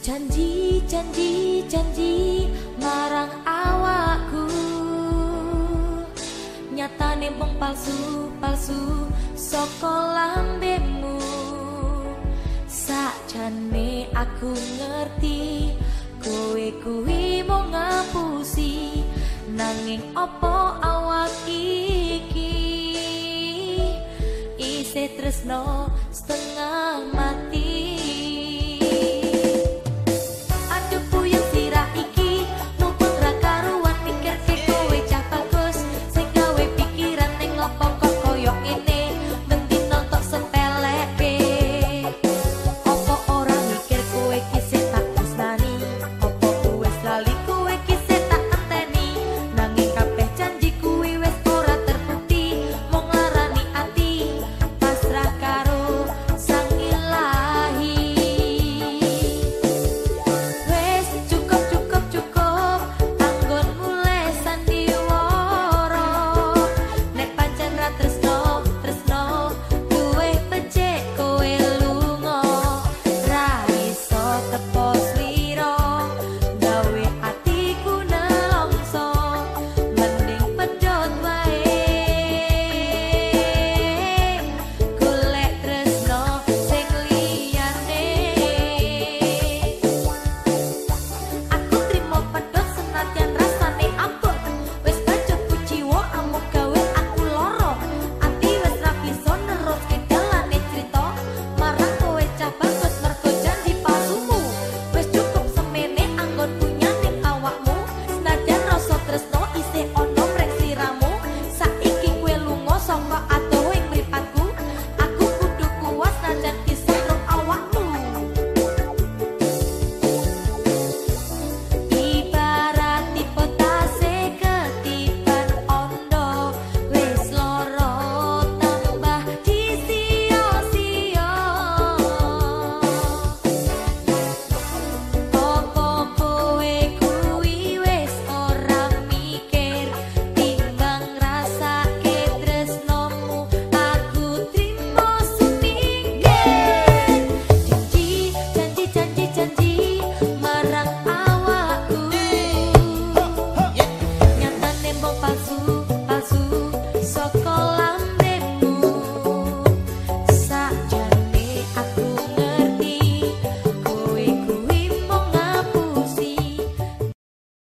janji janji janji marang awakku. Nyatane mung palsu palsu saka lambemu. Sakjane aku ngerti kowe kuwi mung ngapusi. Nanging opo awak iki? Isih tresno